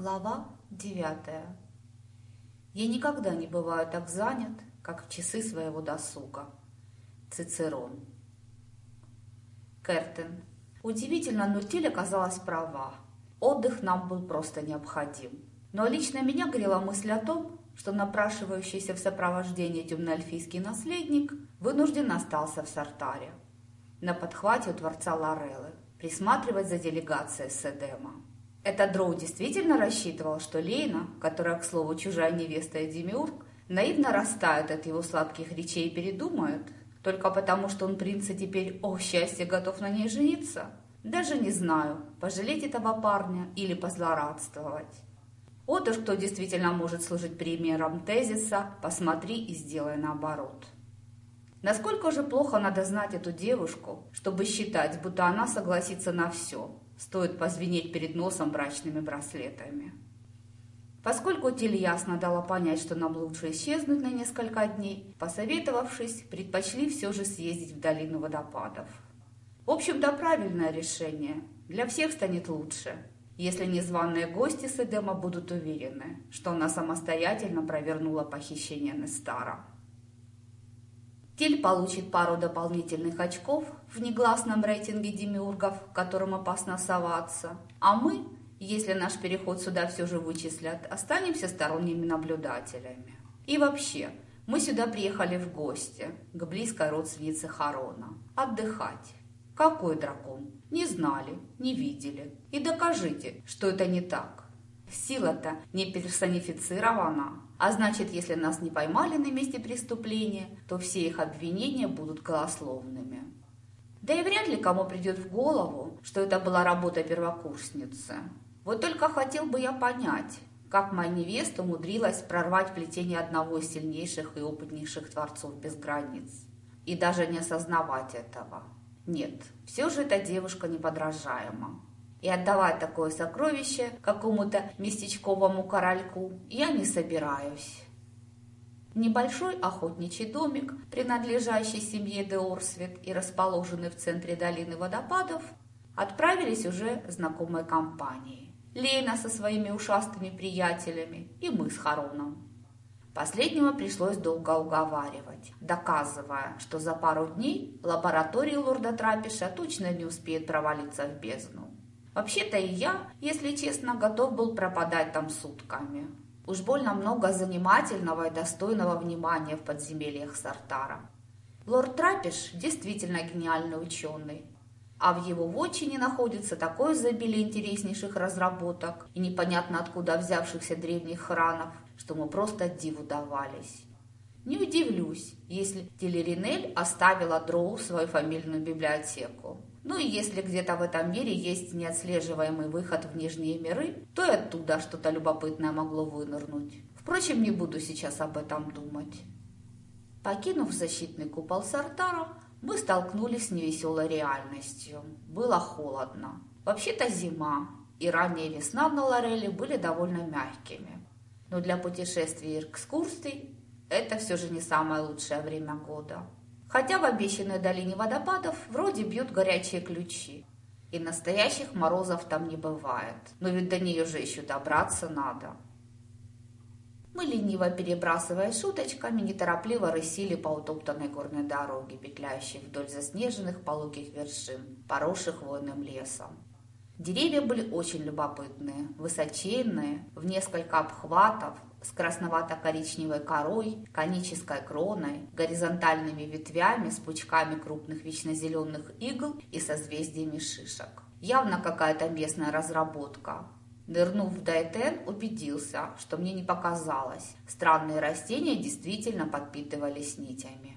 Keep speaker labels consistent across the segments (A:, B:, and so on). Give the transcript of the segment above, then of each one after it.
A: Глава девятая. Я никогда не бываю так занят, как в часы своего досуга. Цицерон. Кертен. Удивительно, но Тиль оказалась права. Отдых нам был просто необходим. Но лично меня грела мысль о том, что напрашивающийся в сопровождении темноэльфийский наследник вынужден остался в Сартаре. На подхвате у дворца Лореллы, присматривать за делегацией Седема. Этот Дроу действительно рассчитывал, что Лейна, которая, к слову, чужая невеста и демиург, наивно растает от его сладких речей и передумает, только потому, что он принц и теперь, о счастье, готов на ней жениться? Даже не знаю, пожалеть этого парня или позлорадствовать. Вот уж кто действительно может служить примером тезиса «посмотри и сделай наоборот». Насколько же плохо надо знать эту девушку, чтобы считать, будто она согласится на все, стоит позвенеть перед носом брачными браслетами. Поскольку Тиль ясно дала понять, что нам лучше исчезнуть на несколько дней, посоветовавшись, предпочли все же съездить в долину водопадов. В общем-то, правильное решение. Для всех станет лучше, если незваные гости с Эдема будут уверены, что она самостоятельно провернула похищение Нестара. Тель получит пару дополнительных очков в негласном рейтинге демиургов, которым опасно соваться. А мы, если наш переход сюда все же вычислят, останемся сторонними наблюдателями. И вообще, мы сюда приехали в гости, к близкой родственнице Харона, отдыхать. Какой дракон? Не знали, не видели. И докажите, что это не так. Сила-то не персонифицирована, а значит, если нас не поймали на месте преступления, то все их обвинения будут голословными. Да и вряд ли кому придет в голову, что это была работа первокурсницы. Вот только хотел бы я понять, как моя невеста умудрилась прорвать плетение одного из сильнейших и опытнейших творцов без границ. И даже не осознавать этого. Нет, все же эта девушка неподражаема. И отдавать такое сокровище какому-то местечковому корольку я не собираюсь. Небольшой охотничий домик, принадлежащий семье Деорсвет и расположенный в центре долины водопадов, отправились уже знакомой компанией. Лейна со своими ушастыми приятелями и мы с Хароном. Последнего пришлось долго уговаривать, доказывая, что за пару дней лаборатория лорда Трапиша точно не успеет провалиться в бездну. Вообще-то и я, если честно, готов был пропадать там сутками. Уж больно много занимательного и достойного внимания в подземельях Сартара. Лорд Трапиш действительно гениальный ученый, а в его вотчине находится такое изобилие интереснейших разработок и непонятно откуда взявшихся древних хранов, что мы просто диву давались. Не удивлюсь, если Телеринель оставила Дроу свою фамильную библиотеку. Ну и если где-то в этом мире есть неотслеживаемый выход в нижние миры, то и оттуда что-то любопытное могло вынырнуть. Впрочем, не буду сейчас об этом думать. Покинув защитный купол Сартара, мы столкнулись с невеселой реальностью. Было холодно. Вообще-то зима, и ранняя весна на Лореле были довольно мягкими. Но для путешествий и экскурсий это все же не самое лучшее время года. Хотя в обещанной долине водопадов вроде бьют горячие ключи. И настоящих морозов там не бывает. Но ведь до нее же еще добраться надо. Мы, лениво перебрасывая шуточками, неторопливо рысили по утоптанной горной дороге, петляющей вдоль заснеженных пологих вершин, поросших хвойным лесом. Деревья были очень любопытные, высоченные, в несколько обхватов, с красновато-коричневой корой, конической кроной, горизонтальными ветвями с пучками крупных вечнозеленых игл и созвездиями шишек. Явно какая-то местная разработка. Нырнув в Дайтен, убедился, что мне не показалось. Странные растения действительно подпитывались нитями.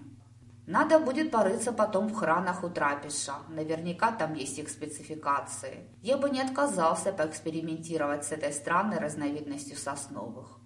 A: Надо будет порыться потом в хранах у трапеша. Наверняка там есть их спецификации. Я бы не отказался поэкспериментировать с этой странной разновидностью сосновых.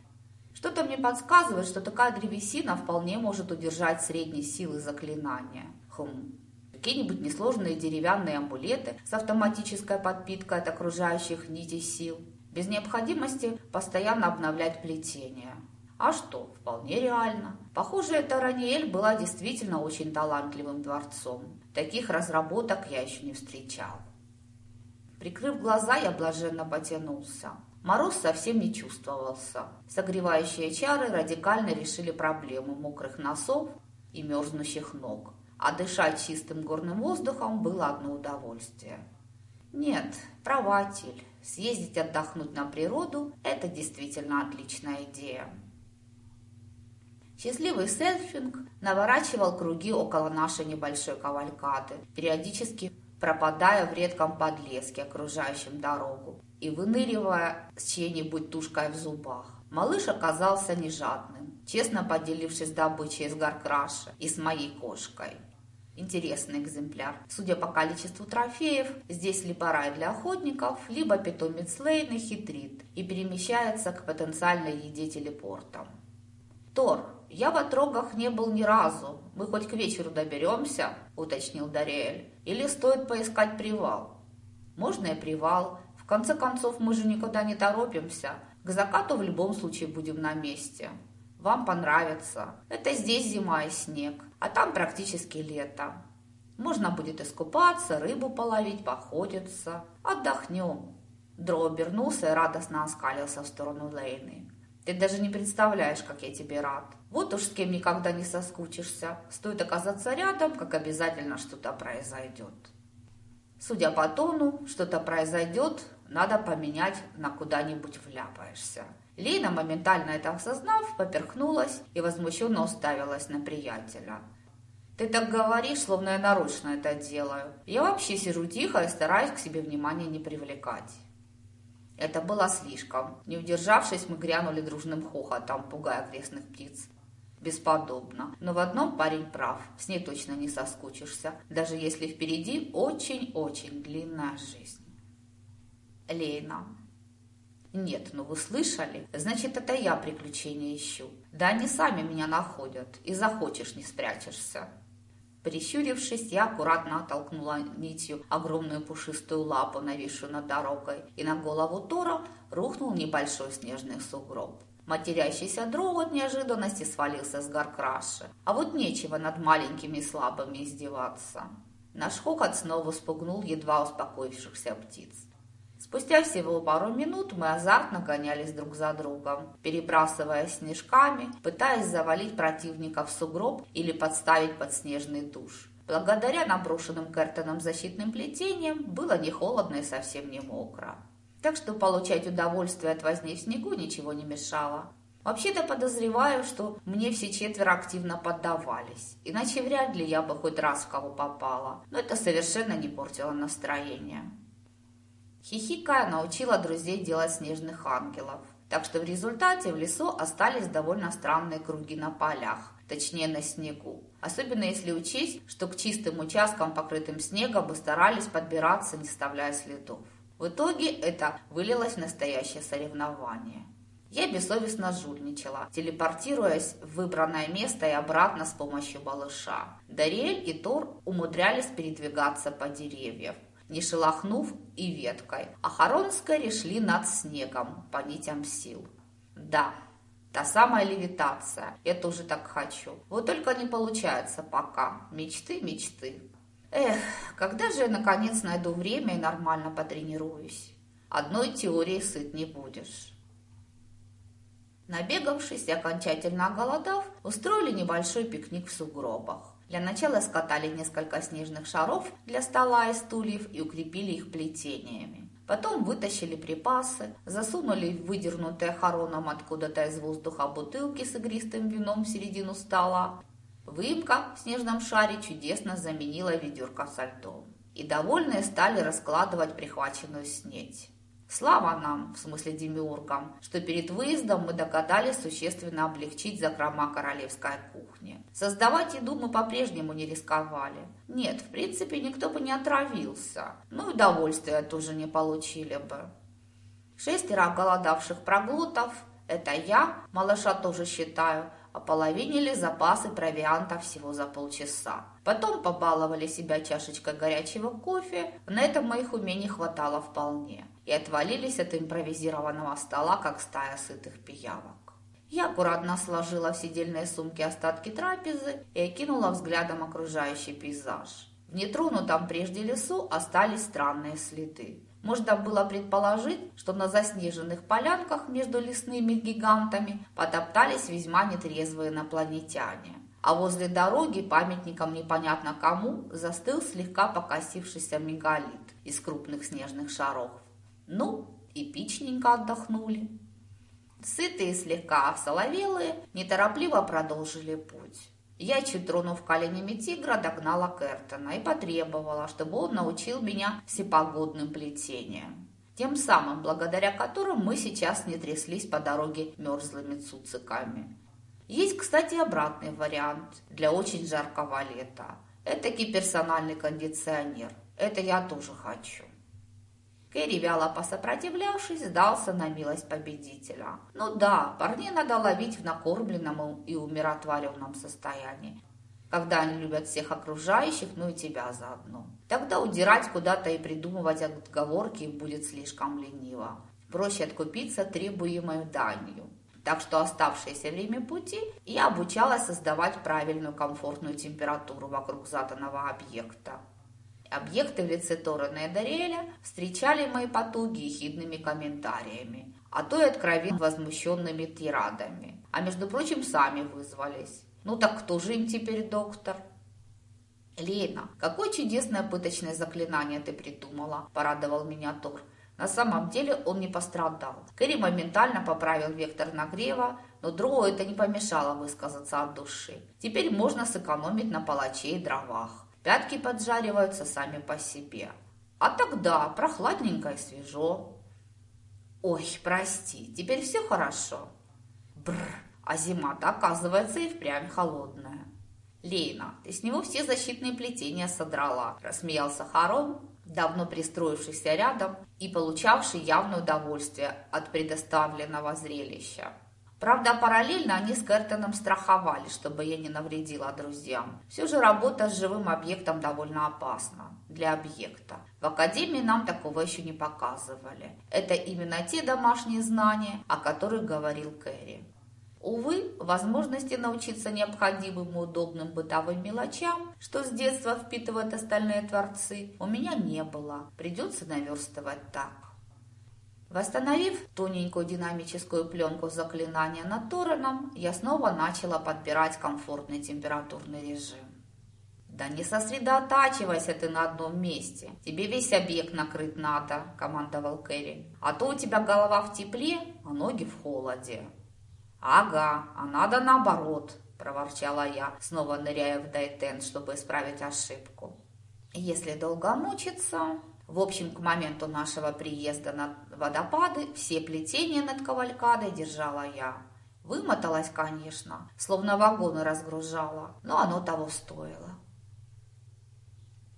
A: Что-то мне подсказывает, что такая древесина вполне может удержать средней силы заклинания. Хм, какие-нибудь несложные деревянные амулеты с автоматической подпиткой от окружающих нитей сил, без необходимости постоянно обновлять плетение. А что, вполне реально. Похоже, эта Раниэль была действительно очень талантливым дворцом. Таких разработок я еще не встречал. Прикрыв глаза, я блаженно потянулся. Мороз совсем не чувствовался. Согревающие чары радикально решили проблему мокрых носов и мерзнущих ног. А дышать чистым горным воздухом было одно удовольствие. Нет, прователь, съездить отдохнуть на природу – это действительно отличная идея. Счастливый серфинг наворачивал круги около нашей небольшой кавалькады, периодически пропадая в редком подлеске, окружающем дорогу, и выныривая с чьей-нибудь тушкой в зубах. Малыш оказался нежадным, честно поделившись добычей с Гаркраша и с моей кошкой. Интересный экземпляр. Судя по количеству трофеев, здесь либо рай для охотников, либо питомец Лейна хитрит и перемещается к потенциальной еде телепортом. Тор, я в отрогах не был ни разу. Мы хоть к вечеру доберемся, уточнил Дариэль. Или стоит поискать привал? Можно и привал. Конце концов, мы же никуда не торопимся. К закату в любом случае будем на месте. Вам понравится. Это здесь зима и снег, а там практически лето. Можно будет искупаться, рыбу половить, походиться. Отдохнем. Дро обернулся и радостно оскалился в сторону Лейны. Ты даже не представляешь, как я тебе рад. Вот уж с кем никогда не соскучишься. Стоит оказаться рядом, как обязательно что-то произойдет. Судя по тону, что-то произойдет, надо поменять, на куда-нибудь вляпаешься. Лина, моментально это осознав, поперхнулась и возмущенно уставилась на приятеля. «Ты так говоришь, словно я нарочно это делаю. Я вообще сижу тихо и стараюсь к себе внимания не привлекать». Это было слишком. Не удержавшись, мы грянули дружным хохотом, пугая окрестных птиц. Бесподобно. Но в одном парень прав. С ней точно не соскучишься, даже если впереди очень-очень длинная жизнь. Лейна. Нет, ну вы слышали? Значит, это я приключения ищу. Да они сами меня находят. И захочешь, не спрячешься. Прищурившись, я аккуратно оттолкнула нитью огромную пушистую лапу, нависшую над дорогой, и на голову Тора рухнул небольшой снежный сугроб. Матерящийся дров от неожиданности свалился с гор краши. А вот нечего над маленькими и слабыми издеваться. Наш хохот снова спугнул едва успокоившихся птиц. Спустя всего пару минут мы азартно гонялись друг за другом, перебрасывая снежками, пытаясь завалить противника в сугроб или подставить под снежный душ. Благодаря наброшенным Кертоном защитным плетениям было не холодно и совсем не мокро. Так что получать удовольствие от возни в снегу ничего не мешало. Вообще-то подозреваю, что мне все четверо активно поддавались, иначе вряд ли я бы хоть раз в кого попала, но это совершенно не портило настроение. Хихикая научила друзей делать снежных ангелов. Так что в результате в лесу остались довольно странные круги на полях, точнее на снегу. Особенно если учесть, что к чистым участкам, покрытым снегом, мы старались подбираться, не оставляя следов. В итоге это вылилось в настоящее соревнование. Я бессовестно жульничала, телепортируясь в выбранное место и обратно с помощью балыша. Дариэль и Тор умудрялись передвигаться по деревьям, не шелохнув и веткой, а Харонская шли над снегом по нитям сил. Да, та самая левитация, я тоже так хочу. Вот только не получается пока. Мечты, мечты. Эх, когда же я наконец найду время и нормально потренируюсь? Одной теорией сыт не будешь. Набегавшись и окончательно оголодав, устроили небольшой пикник в сугробах. Для начала скатали несколько снежных шаров для стола и стульев и укрепили их плетениями. Потом вытащили припасы, засунули выдернутые хороном откуда-то из воздуха бутылки с игристым вином в середину стола. Выемка в снежном шаре чудесно заменила ведерко со льдом. И довольные стали раскладывать прихваченную снеть. Слава нам, в смысле демиургам, что перед выездом мы догадались существенно облегчить закрома королевской кухни. Создавать еду мы по-прежнему не рисковали. Нет, в принципе, никто бы не отравился. Ну и удовольствия тоже не получили бы. Шестеро голодавших проглотов – это я, малыша тоже считаю, ополовинили запасы провианта всего за полчаса. Потом побаловали себя чашечкой горячего кофе, на этом моих умений хватало вполне и отвалились от импровизированного стола, как стая сытых пиявок. Я аккуратно сложила в сидельные сумки остатки трапезы и окинула взглядом окружающий пейзаж. В нетронутом прежде лесу остались странные следы. можно было предположить, что на заснеженных полянках между лесными гигантами потоптались весьма нетрезвые инопланетяне. А возле дороги памятником непонятно кому застыл слегка покосившийся мегалит из крупных снежных шаров. Ну, эпичненько отдохнули. Сытые, слегка осоловелые, неторопливо продолжили путь. Я, чуть тронув коленями тигра, догнала Кертона и потребовала, чтобы он научил меня всепогодным плетениям. Тем самым, благодаря которым мы сейчас не тряслись по дороге мерзлыми цуциками. Есть, кстати, обратный вариант для очень жаркого лета. Этакий персональный кондиционер. Это я тоже хочу. Кэрри, вяло посопротивлявшись, сдался на милость победителя. Ну да, парней надо ловить в накормленном и умиротворенном состоянии, когда они любят всех окружающих, ну и тебя заодно. Тогда удирать куда-то и придумывать отговорки будет слишком лениво. Проще откупиться требуемой данью. Так что оставшееся время пути я обучалась создавать правильную комфортную температуру вокруг заданного объекта. Объекты в лице Торрена и Дариэля встречали мои потуги ехидными комментариями, а то и откровенно возмущенными тирадами. А между прочим, сами вызвались. Ну так кто же им теперь доктор? «Лена, какое чудесное пыточное заклинание ты придумала!» – порадовал меня Тор. На самом деле он не пострадал. Кэрри моментально поправил вектор нагрева, но другу это не помешало высказаться от души. Теперь можно сэкономить на палаче и дровах. Пятки поджариваются сами по себе. А тогда прохладненько и свежо. Ой, прости, теперь все хорошо. Бррр, а зима-то оказывается и впрямь холодная. Лейна, ты с него все защитные плетения содрала, рассмеялся Харон, давно пристроившийся рядом и получавший явное удовольствие от предоставленного зрелища. Правда, параллельно они с Кертоном страховали, чтобы я не навредила друзьям. Все же работа с живым объектом довольно опасна для объекта. В академии нам такого еще не показывали. Это именно те домашние знания, о которых говорил Кэрри. Увы, возможности научиться необходимым и удобным бытовым мелочам, что с детства впитывают остальные творцы, у меня не было. Придется наверстывать так. Восстановив тоненькую динамическую пленку заклинания над Тореном, я снова начала подбирать комфортный температурный режим. «Да не сосредотачивайся ты на одном месте. Тебе весь объект накрыть надо», – командовал Кэрри. «А то у тебя голова в тепле, а ноги в холоде». «Ага, а надо наоборот», – проворчала я, снова ныряя в дайтен, чтобы исправить ошибку. «Если долго мучиться, в общем, к моменту нашего приезда на водопады все плетения над кавалькадой держала я. Вымоталась, конечно, словно вагоны разгружала, но оно того стоило.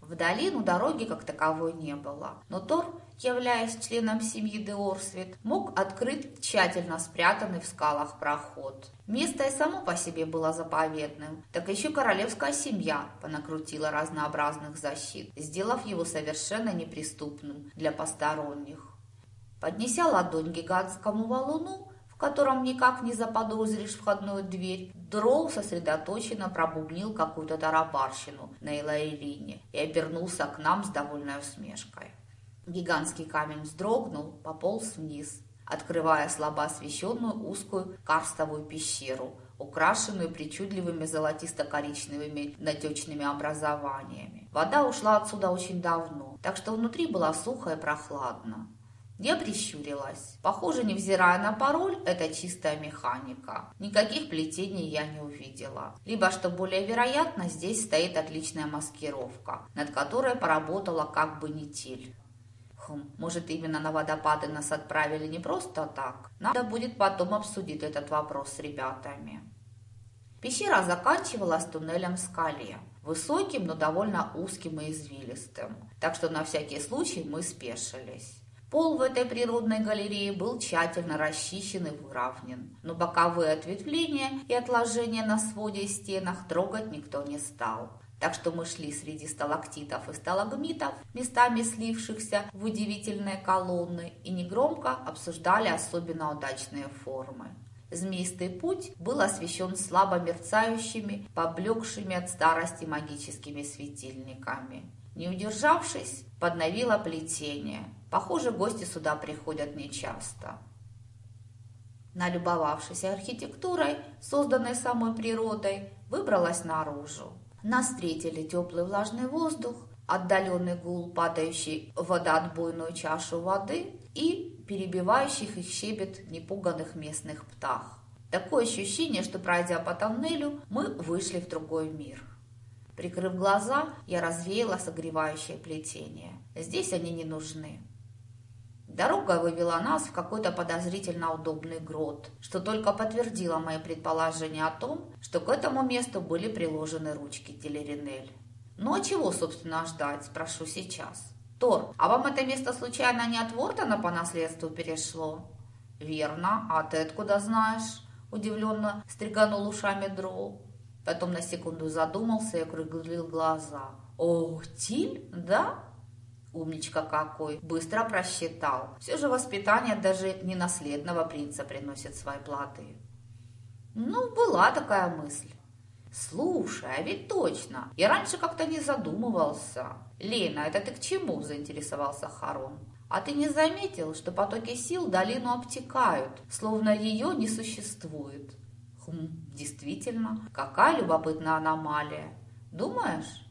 A: В долину дороги как таковой не было, но Тор являясь членом семьи Деорсвит, мог открыть тщательно спрятанный в скалах проход. Место и само по себе было заповедным, так еще королевская семья понакрутила разнообразных защит, сделав его совершенно неприступным для посторонних. Поднеся ладонь гигантскому валуну, в котором никак не заподозришь входную дверь, Дроу сосредоточенно пробубнил какую-то тарабарщину на Элаирине и обернулся к нам с довольной усмешкой. Гигантский камень вздрогнул, пополз вниз, открывая слабо освещенную узкую карстовую пещеру, украшенную причудливыми золотисто-коричневыми натечными образованиями. Вода ушла отсюда очень давно, так что внутри было сухо и прохладно. Я прищурилась. Похоже, невзирая на пароль, это чистая механика. Никаких плетений я не увидела. Либо, что более вероятно, здесь стоит отличная маскировка, над которой поработала как бы не. Хм, может, именно на водопады нас отправили не просто так? Надо будет потом обсудить этот вопрос с ребятами. Пещера заканчивалась туннелем в скале, высоким, но довольно узким и извилистым, так что на всякий случай мы спешились. Пол в этой природной галерее был тщательно расчищен и выровнен, но боковые ответвления и отложения на своде и стенах трогать никто не стал. Так что мы шли среди сталактитов и сталагмитов, местами слившихся в удивительные колонны, и негромко обсуждали особенно удачные формы. Змеистый путь был освещен слабо мерцающими, поблекшими от старости магическими светильниками. Не удержавшись, подновила плетение Похоже, гости сюда приходят нечасто. Налюбовавшись архитектурой, созданной самой природой, выбралась наружу. Нас встретили теплый влажный воздух, отдаленный гул, падающий водоотбойную чашу воды и перебивающих их щебет непуганных местных птах. Такое ощущение, что пройдя по тоннелю, мы вышли в другой мир. Прикрыв глаза, я развеяла согревающее плетение. Здесь они не нужны. Дорога вывела нас в какой-то подозрительно удобный грот, что только подтвердило мои предположения о том, что к этому месту были приложены ручки Телеринель. Ну а чего, собственно, ждать, спрошу сейчас. Тор, а вам это место случайно не от Вортона по наследству перешло? Верно, а ты откуда знаешь? Удивленно стриганул ушами Дроу. Потом на секунду задумался и округлил глаза. «О, Тиль, да?» Умничка какой, быстро просчитал. Все же воспитание даже не наследного принца приносит свои плоды. Ну, была такая мысль. Слушай, а ведь точно, я раньше как-то не задумывался. Лена, это ты к чему, заинтересовался Харон. А ты не заметил, что потоки сил долину обтекают, словно ее не существует? Хм, действительно, какая любопытная аномалия. Думаешь?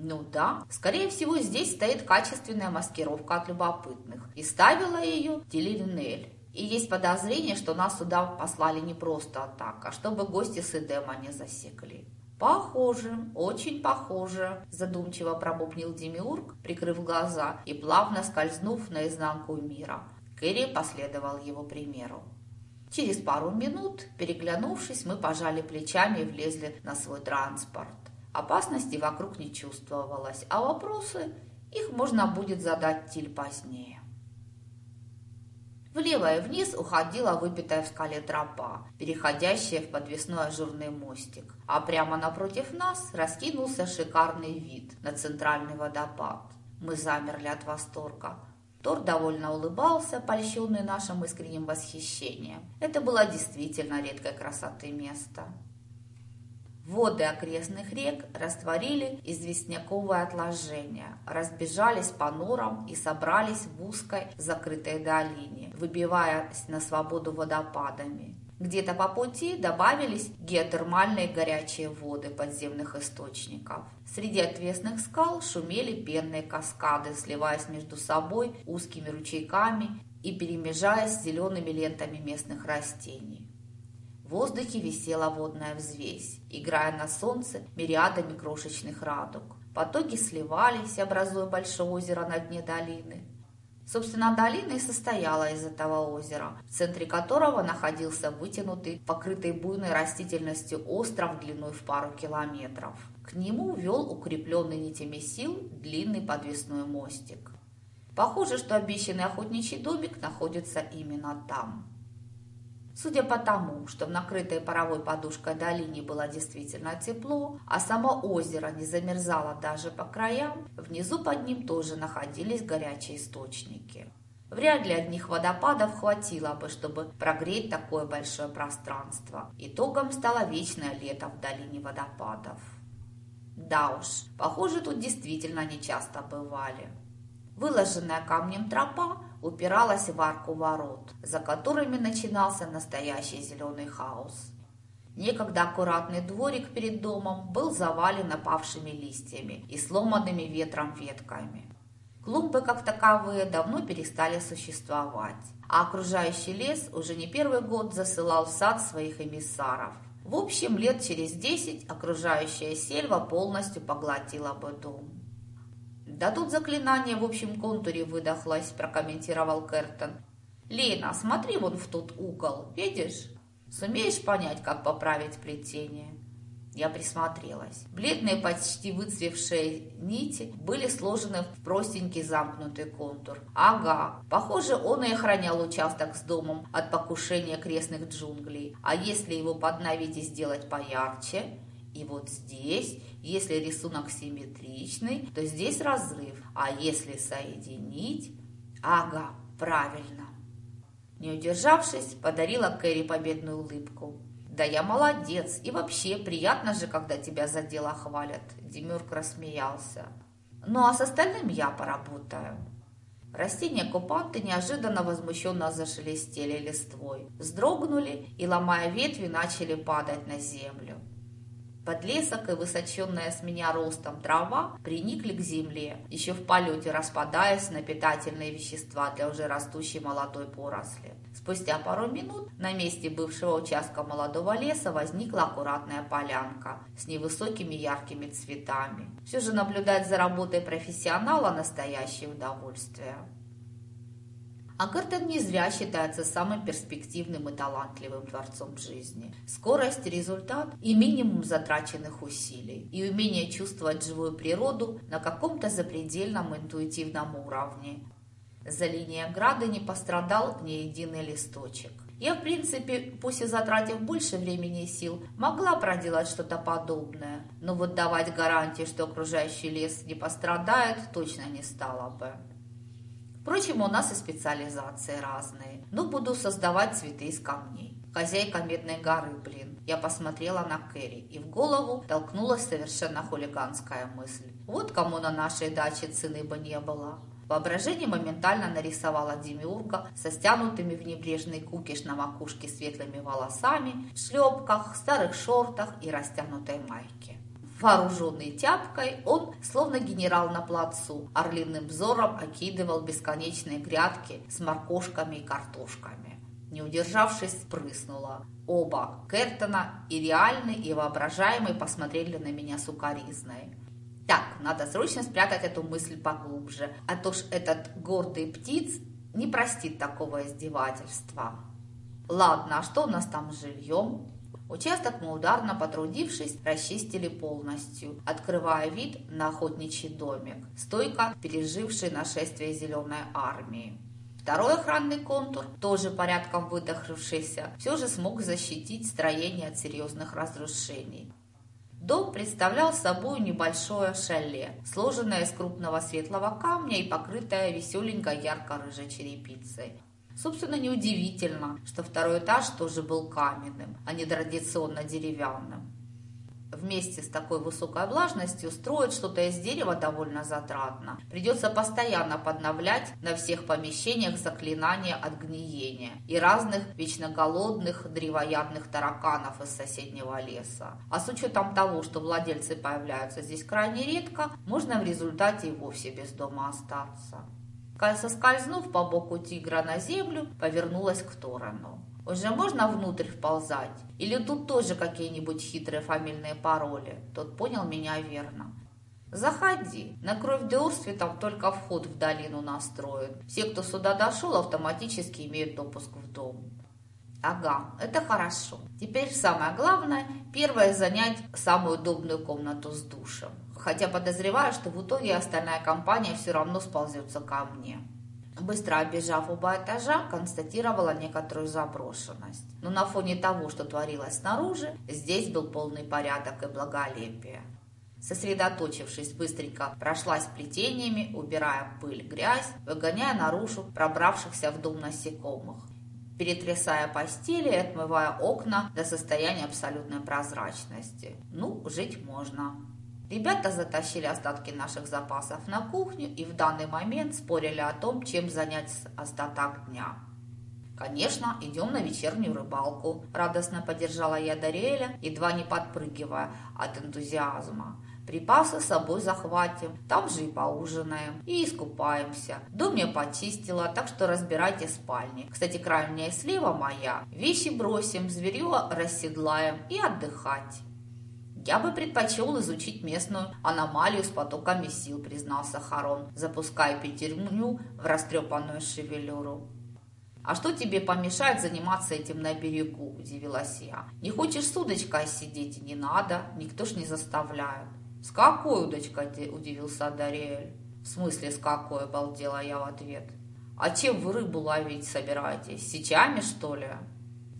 A: Ну да, скорее всего, здесь стоит качественная маскировка от любопытных. И ставила ее Телеринель. И есть подозрение, что нас сюда послали не просто так, а чтобы гости с Эдема не засекли. «Похоже, очень похоже», – задумчиво пробубнил Демиург, прикрыв глаза и плавно скользнув наизнанку мира. Кэрри последовал его примеру. Через пару минут, переглянувшись, мы пожали плечами и влезли на свой транспорт. Опасности вокруг не чувствовалось, а вопросы их можно будет задать Тиль позднее. Влево и вниз уходила выпитая в скале тропа, переходящая в подвесной ажурный мостик, а прямо напротив нас раскинулся шикарный вид на центральный водопад. Мы замерли от восторга. Тор довольно улыбался, польщенный нашим искренним восхищением. Это было действительно редкой красоты место. Воды окрестных рек растворили известняковое отложение, разбежались по норам и собрались в узкой закрытой долине, выбиваясь на свободу водопадами. Где-то по пути добавились геотермальные горячие воды подземных источников. Среди отвесных скал шумели пенные каскады, сливаясь между собой узкими ручейками и перемежаясь с зелеными лентами местных растений. В воздухе висела водная взвесь, играя на солнце мириадами крошечных радуг. Потоки сливались, образуя большое озеро на дне долины. Собственно, долина и состояла из этого озера, в центре которого находился вытянутый, покрытый буйной растительностью остров длиной в пару километров. К нему вел укрепленный нитями сил длинный подвесной мостик. Похоже, что обещанный охотничий домик находится именно там. Судя по тому, что в накрытой паровой подушкой долине было действительно тепло, а само озеро не замерзало даже по краям, внизу под ним тоже находились горячие источники. Вряд ли одних водопадов хватило бы, чтобы прогреть такое большое пространство. Итогом стало вечное лето в долине водопадов. Да уж, похоже, тут действительно нечасто бывали. Выложенная камнем тропа упиралась в арку ворот, за которыми начинался настоящий зеленый хаос. Некогда аккуратный дворик перед домом был завален опавшими листьями и сломанными ветром ветками. Клумбы, как таковые, давно перестали существовать, а окружающий лес уже не первый год засылал в сад своих эмиссаров. В общем, лет через десять окружающая сельва полностью поглотила бы дом. «Да тут заклинание в общем контуре выдохлось», – прокомментировал Кертон. «Лена, смотри вон в тот угол, видишь? Сумеешь понять, как поправить плетение?» Я присмотрелась. Бледные, почти выцвевшие нити были сложены в простенький замкнутый контур. Ага, похоже, он и охранял участок с домом от покушения крестных джунглей. А если его подновить и сделать поярче? И вот здесь, если рисунок симметричный, то здесь разрыв. А если соединить... Ага, правильно. Не удержавшись, подарила Кэрри победную улыбку. «Да я молодец, и вообще приятно же, когда тебя за дело хвалят», – Демюрк рассмеялся. «Ну а с остальным я поработаю». Растения-купанты неожиданно возмущенно зашелестели листвой, вздрогнули и, ломая ветви, начали падать на землю. Подлесок и высоченная с меня ростом трава приникли к земле, еще в полете распадаясь на питательные вещества для уже растущей молодой поросли. Спустя пару минут на месте бывшего участка молодого леса возникла аккуратная полянка с невысокими яркими цветами. Все же наблюдать за работой профессионала – настоящее удовольствие. А Гартен не зря считается самым перспективным и талантливым творцом жизни. Скорость, результат и минимум затраченных усилий, и умение чувствовать живую природу на каком-то запредельном интуитивном уровне. За линией ограды не пострадал ни единый листочек. Я, в принципе, пусть и затратив больше времени и сил, могла проделать что-то подобное, но вот давать гарантии, что окружающий лес не пострадает, точно не стала бы. Впрочем, у нас и специализации разные. Ну, буду создавать цветы из камней. Хозяйка Медной горы, блин. Я посмотрела на Кэрри, и в голову толкнулась совершенно хулиганская мысль. Вот кому на нашей даче цены бы не было. Воображение моментально нарисовало Демиурга со стянутыми в небрежный кукиш на макушке светлыми волосами, в шлепках, старых шортах и растянутой майке. Вооруженный тяпкой, он, словно генерал на плацу, орлиным взором окидывал бесконечные грядки с моркошками и картошками. Не удержавшись, спрыснула. Оба, Кертона и реальный, и воображаемый, посмотрели на меня сукоризной. Так, надо срочно спрятать эту мысль поглубже, а то ж этот гордый птиц не простит такого издевательства. Ладно, а что у нас там с жильем? Участок мы ударно потрудившись расчистили полностью, открывая вид на охотничий домик, стойко переживший нашествие зеленой армии. Второй охранный контур, тоже порядком выдохнувшийся, все же смог защитить строение от серьезных разрушений. Дом представлял собой небольшое шале, сложенное из крупного светлого камня и покрытое веселенькой ярко-рыжей черепицей. Собственно, неудивительно, что второй этаж тоже был каменным, а не традиционно деревянным. Вместе с такой высокой влажностью строить что-то из дерева довольно затратно. Придется постоянно подновлять на всех помещениях заклинания от гниения и разных вечно голодных древоядных тараканов из соседнего леса. А с учетом того, что владельцы появляются здесь крайне редко, можно в результате и вовсе без дома остаться. Соскользнув по боку тигра на землю, повернулась к Торану. «Уже можно внутрь вползать? Или тут тоже какие-нибудь хитрые фамильные пароли?» Тот понял меня верно. «Заходи. На кровь Деурстве там только вход в долину настроен. Все, кто сюда дошел, автоматически имеют допуск в дом». «Ага, это хорошо. Теперь самое главное – первое занять самую удобную комнату с душем хотя подозреваю, что в итоге остальная компания все равно сползется ко мне. Быстро обежав оба этажа, констатировала некоторую заброшенность. Но на фоне того, что творилось снаружи, здесь был полный порядок и благолепие. Сосредоточившись, быстренько прошлась плетениями, убирая пыль, грязь, выгоняя наружу пробравшихся в дом насекомых, перетрясая постели и отмывая окна до состояния абсолютной прозрачности. Ну, жить можно. Ребята затащили остатки наших запасов на кухню и в данный момент спорили о том, чем занять остаток дня. «Конечно, идем на вечернюю рыбалку», – радостно поддержала я Дариэля, едва не подпрыгивая от энтузиазма. «Припасы с собой захватим, там же и поужинаем, и искупаемся. Дом я почистила, так что разбирайте спальни. Кстати, крайняя слева моя. Вещи бросим, зверье расседлаем и отдыхать». «Я бы предпочел изучить местную аномалию с потоками сил», признался Харон, запуская пятерню в растрепанную шевелюру. «А что тебе помешает заниматься этим на берегу?» – удивилась я. «Не хочешь с удочкой сидеть? Не надо, никто ж не заставляет». «С какой удочкой?» – удивился Дариэль. «В смысле с какой?» – обалдела я в ответ. «А чем вы рыбу ловить собираетесь? Сетями, что ли?»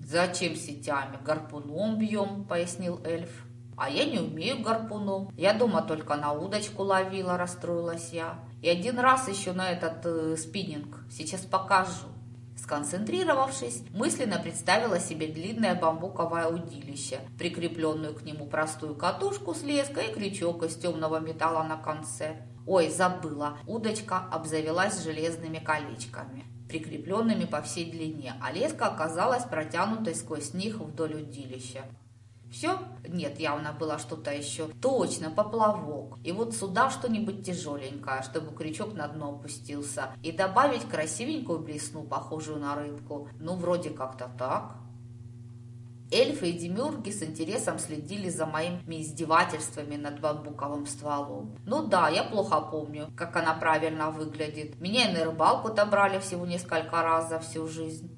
A: «Зачем сетями? Гарпуном бьем», – пояснил эльф. А я не умею гарпуном. Я дома только на удочку ловила, расстроилась я. И один раз еще на этот э, спиннинг. Сейчас покажу. Сконцентрировавшись, мысленно представила себе длинное бамбуковое удилище, прикрепленную к нему простую катушку с леской и крючок из темного металла на конце. Ой, забыла, удочка обзавелась железными колечками прикрепленными по всей длине, а леска оказалась протянутой сквозь них вдоль удилища. Все? Нет, явно было что-то еще. Точно, поплавок. И вот сюда что-нибудь тяжеленькое, чтобы крючок на дно опустился. И добавить красивенькую блесну, похожую на рыбку. Ну, вроде как-то так. Эльфы и демюрги с интересом следили за моими издевательствами над бамбуковым стволом. Ну да, я плохо помню, как она правильно выглядит. Меня и на рыбалку-то брали всего несколько раз за всю жизнь.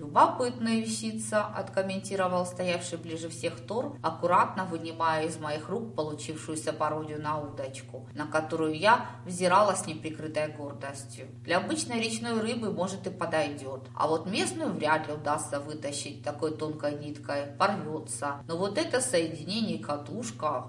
A: «Любопытная вещица», – откомментировал стоявший ближе всех Тор, аккуратно вынимая из моих рук получившуюся пародию на удочку, на которую я взирала с неприкрытой гордостью. Для обычной речной рыбы, может, и подойдет, а вот местную вряд ли удастся вытащить такой тонкой ниткой, порвется. Но вот это соединение катушка...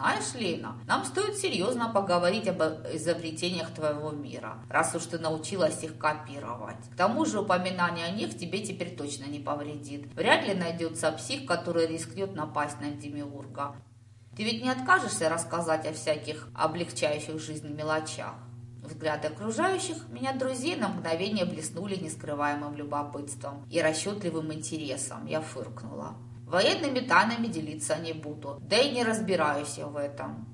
A: Знаешь, Лена, нам стоит серьезно поговорить об изобретениях твоего мира, раз уж ты научилась их копировать. К тому же упоминание о них тебе теперь точно не повредит. Вряд ли найдется псих, который рискнет напасть на Демиурга. Ты ведь не откажешься рассказать о всяких облегчающих жизнь мелочах? Взгляды окружающих меня друзей на мгновение блеснули нескрываемым любопытством и расчетливым интересом. Я фыркнула. Военными тайнами делиться не буду, да и не разбираюсь я в этом.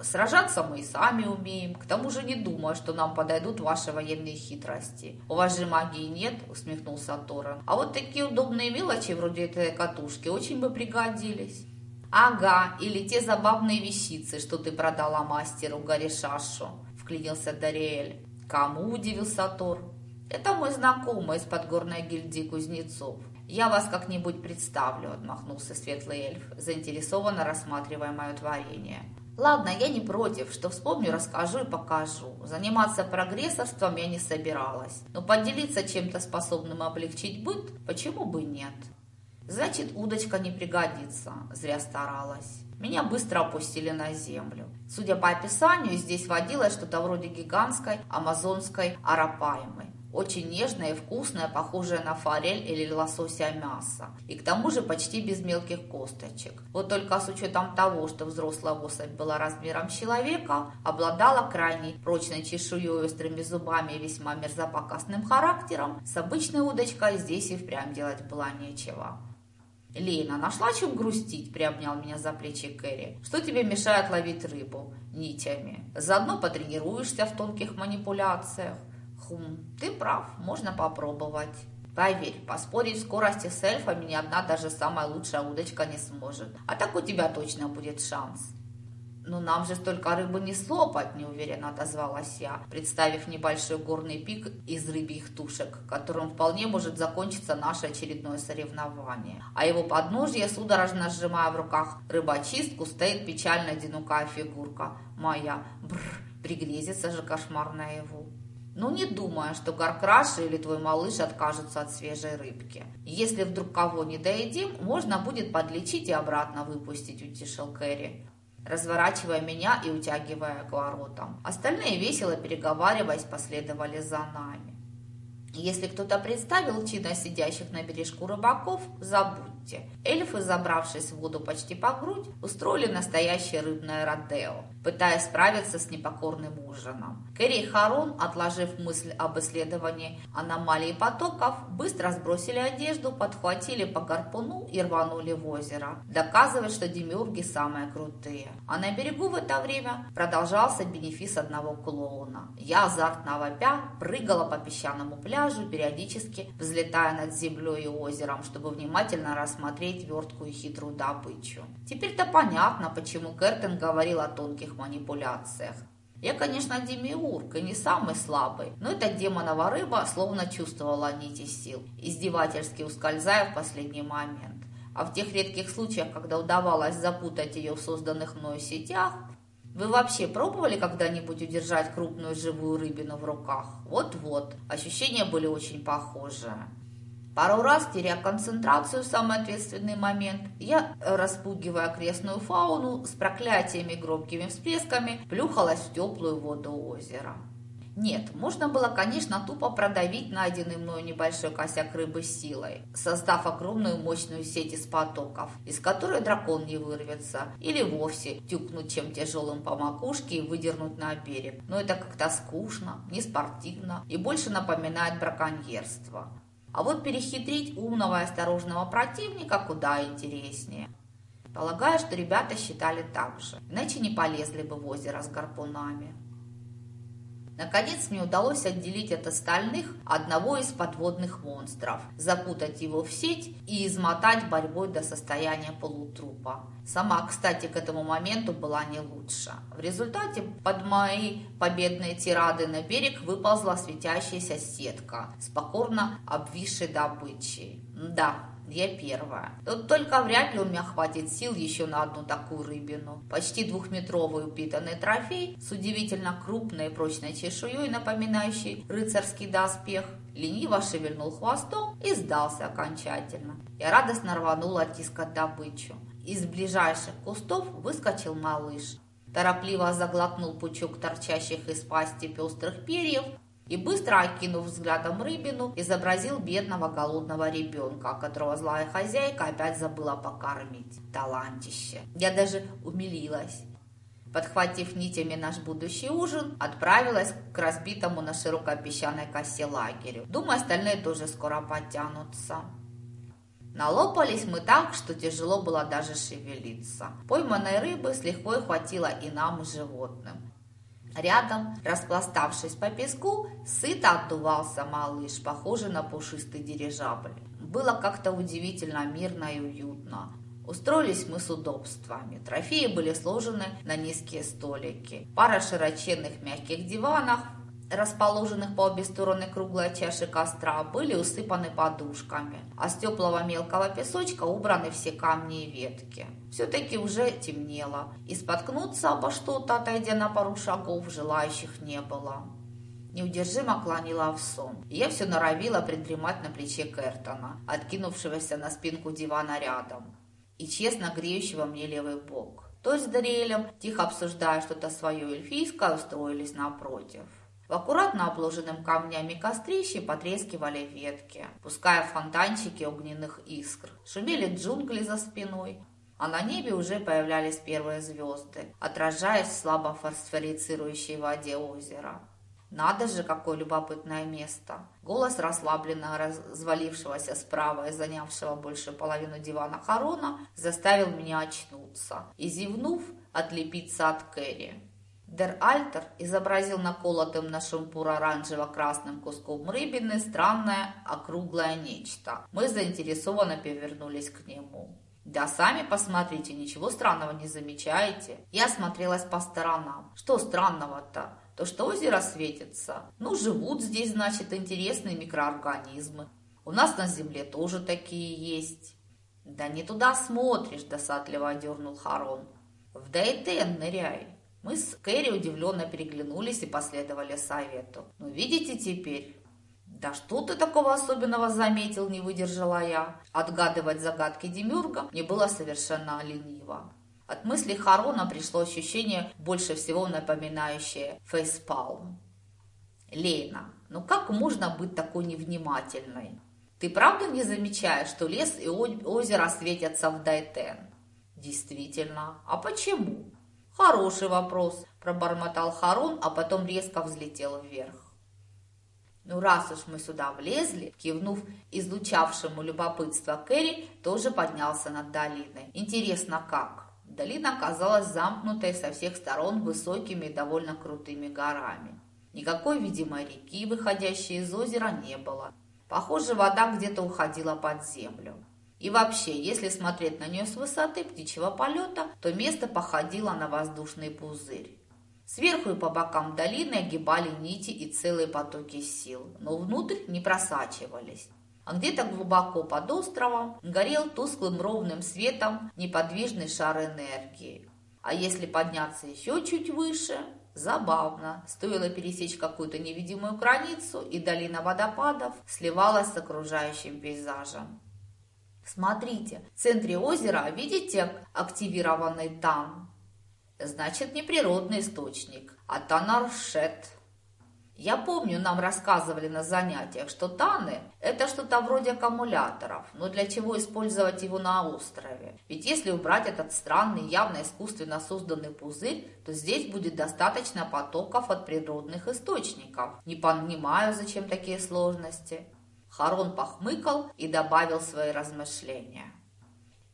A: Сражаться мы и сами умеем. К тому же не думаю, что нам подойдут ваши военные хитрости. У вас же магии нет, усмехнулся Торан. А вот такие удобные мелочи, вроде этой катушки, очень бы пригодились. Ага, или те забавные вещицы, что ты продала мастеру Гаришашу, вклинился Дариэль. Кому удивился Тор? Это мой знакомый из подгорной гильдии кузнецов. «Я вас как-нибудь представлю», — отмахнулся светлый эльф, заинтересованно рассматривая мое творение. «Ладно, я не против, что вспомню, расскажу и покажу. Заниматься прогрессорством я не собиралась, но поделиться чем-то способным облегчить быт, почему бы нет?» «Значит, удочка не пригодится», — зря старалась. Меня быстро опустили на землю. Судя по описанию, здесь водилось что-то вроде гигантской амазонской арапаймы. Очень нежное и вкусное, похожее на форель или лосося мясо. И к тому же почти без мелких косточек. Вот только с учетом того, что взрослая особь была размером человека, обладала крайне прочной чешуей, острыми зубами и весьма мерзопакостным характером, с обычной удочкой здесь и впрямь делать было нечего. «Лена, нашла чем грустить?» – приобнял меня за плечи Кэрри. «Что тебе мешает ловить рыбу нитями? Заодно потренируешься в тонких манипуляциях. Хм, ты прав, можно попробовать. Поверь, поспорить скорости с эльфами ни одна даже самая лучшая удочка не сможет. А так у тебя точно будет шанс. «Но нам же столько рыбы не слопать», – неуверенно отозвалась я, представив небольшой горный пик из рыбьих тушек, которым вполне может закончиться наше очередное соревнование. А его подножье, судорожно сжимая в руках рыбочистку, стоит печально одинокая фигурка. Моя, бррр, пригрезится же кошмар наяву. Ну, не думая, что Гаркраша или твой малыш откажутся от свежей рыбки. Если вдруг кого не доедим, можно будет подлечить и обратно выпустить, утешил Кэрри разворачивая меня и утягивая к воротам. Остальные, весело переговариваясь, последовали за нами. Если кто-то представил чина сидящих на бережку рыбаков, забудьте. Эльфы, забравшись в воду почти по грудь, устроили настоящее рыбное родео пытаясь справиться с непокорным ужином. Кэрри и Харун, отложив мысль об исследовании аномалий потоков, быстро сбросили одежду, подхватили по гарпуну и рванули в озеро, доказывая, что демиурги самые крутые. А на берегу в это время продолжался бенефис одного клоуна. Я, азартно вопя, прыгала по песчаному пляжу, периодически взлетая над землей и озером, чтобы внимательно рассмотреть верткую хитрую добычу. Теперь-то понятно, почему Кертен говорил о тонких манипуляциях. Я, конечно, демиург и не самый слабый, но эта демонова рыба словно чувствовала нити сил, издевательски ускользая в последний момент. А в тех редких случаях, когда удавалось запутать ее в созданных мною сетях, вы вообще пробовали когда-нибудь удержать крупную живую рыбину в руках? Вот-вот, ощущения были очень похожие. Пару раз, теряя концентрацию в самый ответственный момент, я, распугивая окрестную фауну, с проклятиями громкими всплесками, плюхалась в теплую воду озера. Нет, можно было, конечно, тупо продавить найденный мною небольшой косяк рыбы силой, создав огромную мощную сеть из потоков, из которой дракон не вырвется, или вовсе тюкнуть чем тяжелым по макушке и выдернуть на берег. Но это как-то скучно, неспортивно и больше напоминает браконьерство. А вот перехитрить умного и осторожного противника куда интереснее. Полагаю, что ребята считали так же, иначе не полезли бы в озеро с гарпунами. Наконец мне удалось отделить от остальных одного из подводных монстров, запутать его в сеть и измотать борьбой до состояния полутрупа. Сама, кстати, к этому моменту была не лучше. В результате под мои победные тирады на берег выползла светящаяся сетка с покорно обвисшей добычей. Да, я первая. Тут только вряд ли у меня хватит сил еще на одну такую рыбину. Почти двухметровый упитанный трофей с удивительно крупной и прочной чешуей, напоминающей рыцарский доспех, лениво шевельнул хвостом и сдался окончательно. Я радостно рванула тискать добычу. Из ближайших кустов выскочил малыш. Торопливо заглотнул пучок торчащих из пасти пестрых перьев, и, быстро окинув взглядом рыбину, изобразил бедного голодного ребенка, которого злая хозяйка опять забыла покормить. Талантище. Я даже умилилась. Подхватив нитями наш будущий ужин, отправилась к разбитому на широкой песчаной косе лагерю. Думаю, остальные тоже скоро подтянутся. Налопались мы так, что тяжело было даже шевелиться. Пойманной рыбы с лихвой хватило и нам, и животным. Рядом, распластавшись по песку, сыто отдувался малыш, похожий на пушистый дирижабль. Было как-то удивительно мирно и уютно. Устроились мы с удобствами. Трофеи были сложены на низкие столики. Пара широченных мягких диванов, расположенных по обе стороны круглой чаши костра, были усыпаны подушками, а с теплого мелкого песочка убраны все камни и ветки. Все-таки уже темнело, и споткнуться обо что-то, отойдя на пару шагов, желающих не было. Неудержимо клонила в сон, я все норовила придремать на плече Кертона, откинувшегося на спинку дивана рядом, и честно греющего мне левый бок. То с Дариэлем, тихо обсуждая что-то свое эльфийское, устроились напротив. В аккуратно обложенном камнями кострище потрескивали ветки, пуская фонтанчики огненных искр. Шумели джунгли за спиной, а на небе уже появлялись первые звезды, отражаясь в слабо фосфорицирующей воде озера. Надо же, какое любопытное место. Голос расслабленно развалившегося справа и занявшего больше половину дивана Харона заставил меня очнуться и, зевнув, отлепиться от Кэрри. Дер Альтер изобразил наколотым на шампур оранжево-красным куском рыбины странное округлое нечто. Мы заинтересованно повернулись к нему. «Да сами посмотрите, ничего странного не замечаете?» Я смотрелась по сторонам. «Что странного-то? То, что озеро светится. Ну, живут здесь, значит, интересные микроорганизмы. У нас на земле тоже такие есть». «Да не туда смотришь», – досадливо одернул Харон. «В Дейтен ныряй». Мы с Кэрри удивленно переглянулись и последовали совету. «Ну, видите теперь?» «Да что ты такого особенного заметил?» – не выдержала я. Отгадывать загадки Демюрга мне было совершенно лениво. От мысли Харона пришло ощущение, больше всего напоминающее фейспалм. «Лейна, ну как можно быть такой невнимательной? Ты правда не замечаешь, что лес и озеро светятся в Дайтен?» «Действительно. А почему?» «Хороший вопрос», – пробормотал Харун, а потом резко взлетел вверх. Ну, раз уж мы сюда влезли, кивнув излучавшему любопытство Кэрри, тоже поднялся над долиной. Интересно, как? Долина оказалась замкнутой со всех сторон высокими и довольно крутыми горами. Никакой видимой реки, выходящей из озера, не было. Похоже, вода где-то уходила под землю. И вообще, если смотреть на нее с высоты птичьего полета, то место походило на воздушный пузырь. Сверху и по бокам долины огибали нити и целые потоки сил, но внутрь не просачивались. А где-то глубоко под островом горел тусклым ровным светом неподвижный шар энергии. А если подняться еще чуть выше, забавно, стоило пересечь какую-то невидимую границу, и долина водопадов сливалась с окружающим пейзажем. Смотрите, в центре озера видите активированный тан? Значит, не природный источник, а танаршет. Я помню, нам рассказывали на занятиях, что таны – это что-то вроде аккумуляторов, но для чего использовать его на острове? Ведь если убрать этот странный, явно искусственно созданный пузырь, то здесь будет достаточно потоков от природных источников. Не понимаю, зачем такие сложности. Харон похмыкал и добавил свои размышления.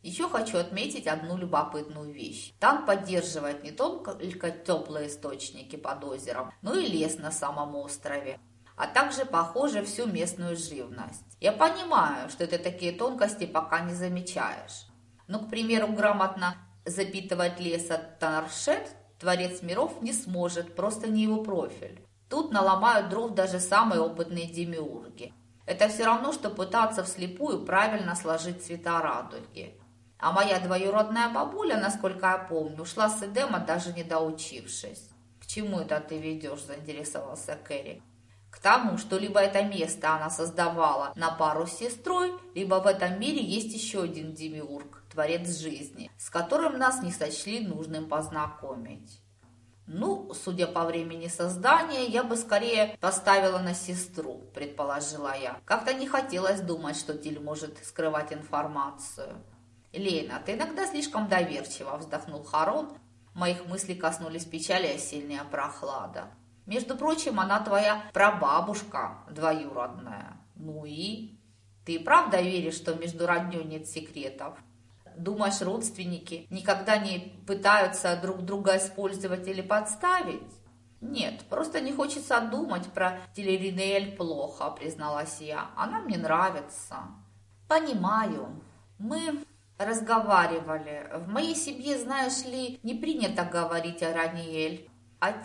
A: Еще хочу отметить одну любопытную вещь. Там поддерживает не только теплые источники под озером, но и лес на самом острове, а также, похоже, всю местную живность. Я понимаю, что ты такие тонкости пока не замечаешь. Но, к примеру, грамотно запитывать лес от Танаршет Творец миров не сможет, просто не его профиль. Тут наломают дров даже самые опытные демиурги. Это все равно, что пытаться вслепую правильно сложить цвета радуги. А моя двоюродная бабуля, насколько я помню, ушла с Эдема, даже не доучившись. «К чему это ты ведешь?» – заинтересовался Кэрри. «К тому, что либо это место она создавала на пару с сестрой, либо в этом мире есть еще один демиург, творец жизни, с которым нас не сочли нужным познакомить». «Ну, судя по времени создания, я бы скорее поставила на сестру», – предположила я. Как-то не хотелось думать, что Тиль может скрывать информацию. «Лена, ты иногда слишком доверчива», – вздохнул Харон. Моих мыслей коснулись печали и сильная прохлада. «Между прочим, она твоя прабабушка двоюродная. Ну и? Ты правда веришь, что между роднёй нет секретов?» Думаешь, родственники никогда не пытаются друг друга использовать или подставить? Нет, просто не хочется думать про Телеринель плохо, призналась я. Она мне нравится. Понимаю. Мы разговаривали. В моей семье, знаешь ли, не принято говорить о Раниэль.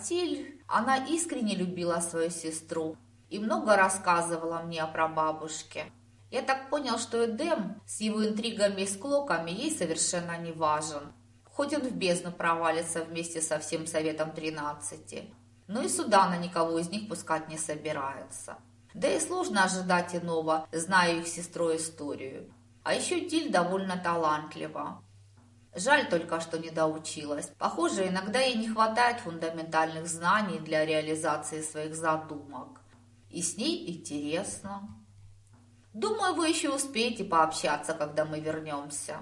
A: Тиль, она искренне любила свою сестру и много рассказывала мне о прабабушке. Я так понял, что Эдем с его интригами и склоками ей совершенно не важен. Хоть он в бездну провалится вместе со всем Советом Тринадцати. Но и сюда она никого из них пускать не собирается. Да и сложно ожидать иного, зная их сестрой историю. А еще Тиль довольно талантлива. Жаль только, что не доучилась. Похоже, иногда ей не хватает фундаментальных знаний для реализации своих задумок. И с ней интересно. Думаю, вы еще успеете пообщаться, когда мы вернемся.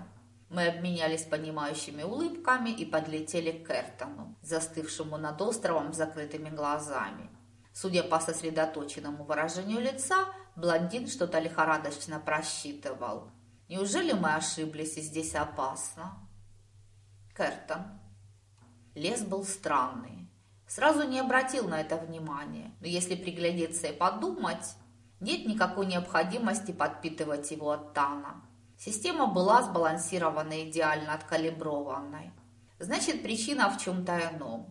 A: Мы обменялись понимающими улыбками и подлетели к Кертону, застывшему над островом с закрытыми глазами. Судя по сосредоточенному выражению лица, блондин что-то лихорадочно просчитывал – Неужели мы ошиблись и здесь опасно? Кертон. Лес был странный. Сразу не обратил на это внимания, но если приглядеться и подумать, нет никакой необходимости подпитывать его от Тана. Система была сбалансирована идеально откалиброванной. Значит, причина в чем-то ином.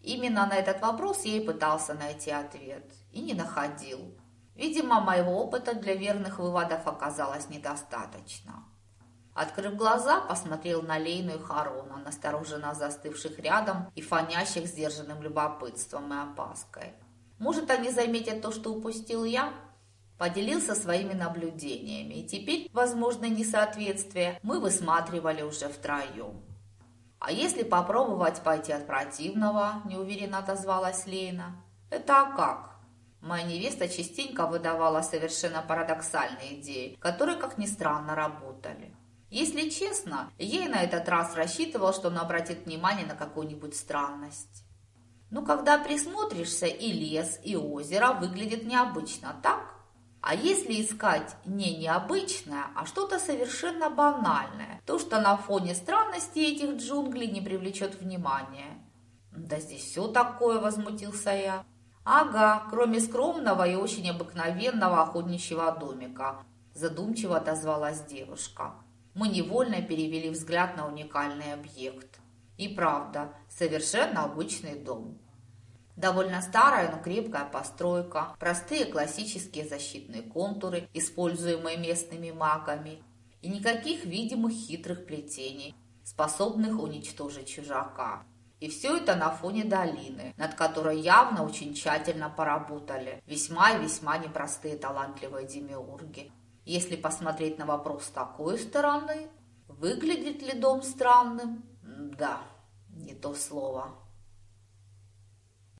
A: Именно на этот вопрос я и пытался найти ответ. И не находил. Видимо, моего опыта для верных выводов оказалось недостаточно. Открыв глаза, посмотрел на Лейну и Харона, настороженно застывших рядом и фонящих сдержанным любопытством и опаской. Может, они заметят то, что упустил я? Поделился своими наблюдениями, и теперь, возможно, несоответствие мы высматривали уже втроем. «А если попробовать пойти от противного?» – неуверенно отозвалась Лейна. «Это а как?» Моя невеста частенько выдавала совершенно парадоксальные идеи, которые, как ни странно, работали. Если честно, ей на этот раз рассчитывал, что он обратит внимание на какую-нибудь странность. Но когда присмотришься, и лес, и озеро выглядят необычно, так? А если искать не необычное, а что-то совершенно банальное, то, что на фоне странностей этих джунглей не привлечет внимания? Да здесь все такое, возмутился я. «Ага, кроме скромного и очень обыкновенного охотничьего домика», задумчиво отозвалась девушка. Мы невольно перевели взгляд на уникальный объект. И правда, совершенно обычный дом. Довольно старая, но крепкая постройка, простые классические защитные контуры, используемые местными магами, и никаких видимых хитрых плетений, способных уничтожить чужака. И все это на фоне долины, над которой явно очень тщательно поработали весьма и весьма непростые талантливые демиурги. Если посмотреть на вопрос с такой стороны, выглядит ли дом странным? Да, не то слово.